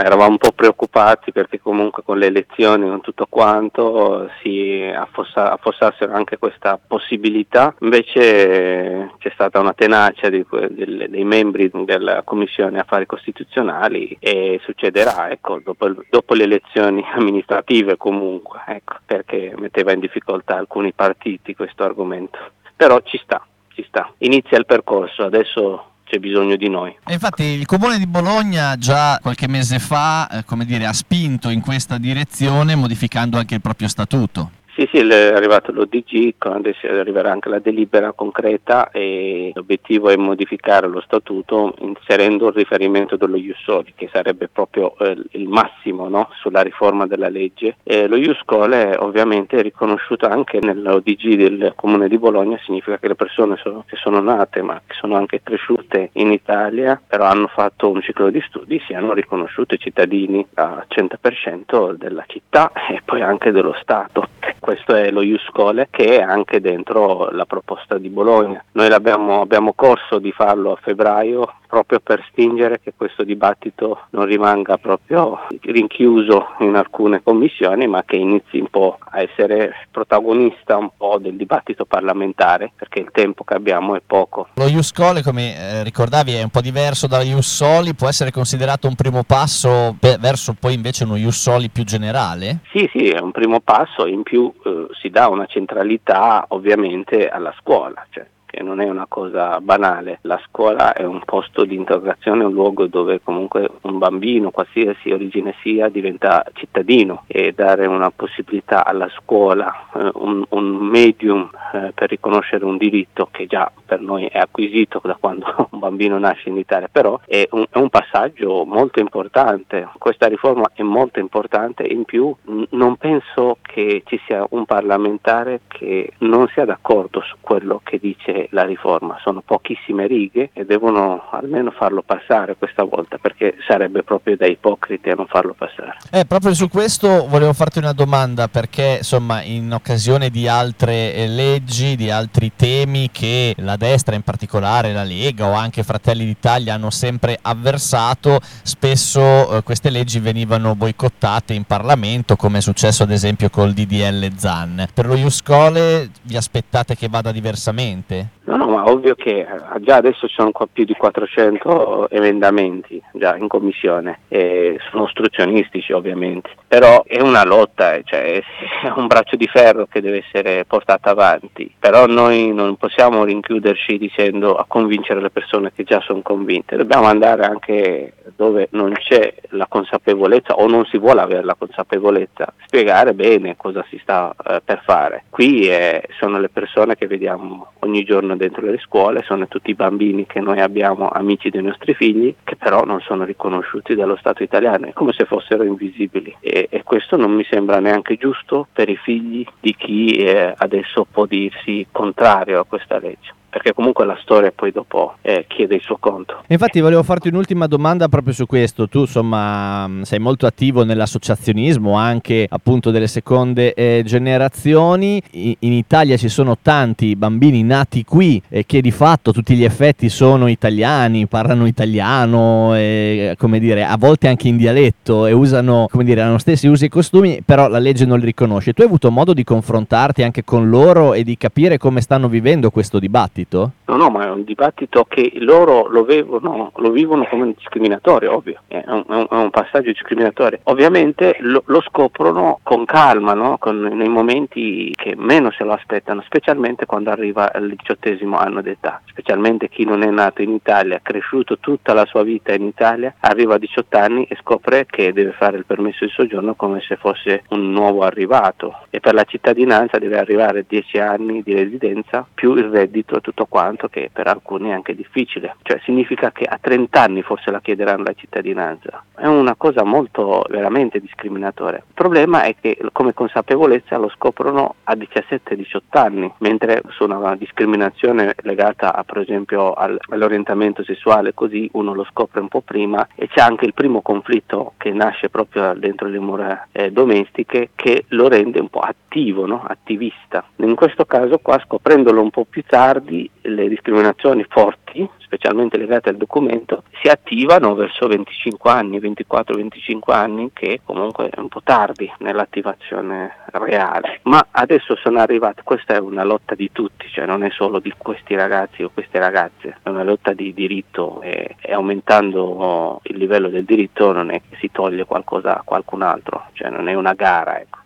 Eravamo un po' preoccupati perché comunque con le elezioni, con tutto quanto, si affossa, affossassero anche questa possibilità. Invece c'è stata una tenacia di, di, dei membri della Commissione Affari Costituzionali e succederà ecco, dopo, dopo, le elezioni amministrative comunque, ecco, perché metteva in difficoltà alcuni partiti questo argomento. Però ci sta, ci sta. Inizia il percorso, adesso c'è bisogno di noi. E infatti il Comune di Bologna già qualche mese fa eh, dire, ha spinto in questa direzione modificando anche il proprio statuto. Sì, sì, è arrivato l'ODG, adesso arriverà anche la delibera concreta e l'obiettivo è modificare lo statuto inserendo il riferimento dello Iussoli, che sarebbe proprio eh, il massimo no? sulla riforma della legge. E lo Iuscole ovviamente è riconosciuto anche nell'ODG del Comune di Bologna, significa che le persone sono, che sono nate ma che sono anche cresciute in Italia, però hanno fatto un ciclo di studi, siano riconosciute cittadini al 100% della città e poi anche dello Stato questo è lo Iuscole che è anche dentro la proposta di Bologna. Noi abbiamo corso di farlo a febbraio proprio per spingere che questo dibattito non rimanga proprio rinchiuso in alcune commissioni ma che inizi un po' a essere protagonista un po' del dibattito parlamentare perché il tempo che abbiamo è poco. Lo Iuscole come eh, ricordavi è un po' diverso da Iussoli, può essere considerato un primo passo verso poi invece uno Iussoli più generale? Sì, sì, è un primo passo, in più eh, si dà una centralità ovviamente alla scuola. Cioè non è una cosa banale. La scuola è un posto di integrazione, un luogo dove comunque un bambino, qualsiasi origine sia, diventa cittadino e dare una possibilità alla scuola, eh, un, un, medium eh, per riconoscere un diritto che già per noi è acquisito da quando un bambino nasce in Italia, però è un, è un passaggio molto importante. Questa riforma è molto importante in più non penso che ci sia un parlamentare che non sia d'accordo su quello che dice la riforma, sono pochissime righe e devono almeno farlo passare questa volta perché sarebbe proprio da ipocriti a non farlo passare. Eh, proprio su questo volevo farti una domanda perché insomma in occasione di altre eh, leggi, di altri temi che la destra in particolare, la Lega o anche Fratelli d'Italia hanno sempre avversato, spesso eh, queste leggi venivano boicottate in Parlamento come è successo ad esempio col DDL ZAN. Per lo Iuscole vi aspettate che vada diversamente? No, no, ma ovvio che eh, già adesso ci sono qua più di 400 emendamenti già in commissione, e sono ostruzionistici ovviamente, però è una lotta, eh, cioè è un braccio di ferro che deve essere portato avanti, però noi non possiamo rinchiuderci dicendo a convincere le persone che già sono convinte, dobbiamo andare anche dove non c'è la consapevolezza o non si vuole avere la consapevolezza, spiegare bene cosa si sta eh, per fare. Qui eh, sono le persone che vediamo ogni giorno dentro le scuole, sono tutti i bambini che noi abbiamo amici dei nostri figli, che però non sono riconosciuti dallo Stato italiano, è come se fossero invisibili. E, e questo non mi sembra neanche giusto per i figli di chi eh, adesso può dirsi contrario a questa legge perché comunque la storia poi dopo eh, chiede il suo conto. Infatti volevo farti un'ultima domanda proprio su questo, tu insomma sei molto attivo nell'associazionismo anche appunto delle seconde eh, generazioni, I- in Italia ci sono tanti bambini nati qui e che di fatto tutti gli effetti sono italiani, parlano italiano, come dire, a volte anche in dialetto e usano, come dire, hanno stessi usi e costumi, però la legge non li riconosce. Tu hai avuto modo di confrontarti anche con loro e di capire come stanno vivendo questo dibattito? Dibattito? No, no, ma è un dibattito che loro lo, vivono, lo vivono come discriminatorio, ovvio, è un, è un passaggio discriminatorio. Ovviamente lo, lo scoprono con calma, no? con, nei momenti che meno se lo aspettano, specialmente quando arriva al diciottesimo anno d'età, specialmente chi non è nato in Italia, cresciuto tutta la sua vita in Italia, arriva a 18 anni e scopre che deve fare il permesso di soggiorno come se fosse un nuovo arrivato e per la cittadinanza deve arrivare 10 anni di residenza più il reddito e tutto quanto, che per alcuni è anche difficile, cioè significa che a 30 anni forse la chiederanno la cittadinanza. È una cosa molto veramente discriminatoria. Il problema è che come consapevolezza lo scoprono a 17-18 anni, mentre su una discriminazione legata a, per esempio al, all'orientamento sessuale così uno lo scopre un po' prima e c'è anche il primo conflitto che nasce proprio dentro le mura eh, domestiche che lo rende un po' attivo, no? attivista. In questo caso qua scoprendolo un po' più tardi le discriminazioni forti, specialmente legate al documento, si attivano verso 25 anni, 24-25 anni, che comunque è un po' tardi nell'attivazione reale. Ma adesso sono arrivati, questa è una lotta di tutti, cioè non è solo di questi ragazzi o queste ragazze, è una lotta di diritto e, e aumentando il livello del diritto non è che si toglie qualcosa a qualcun altro, cioè non è una gara. Ecco.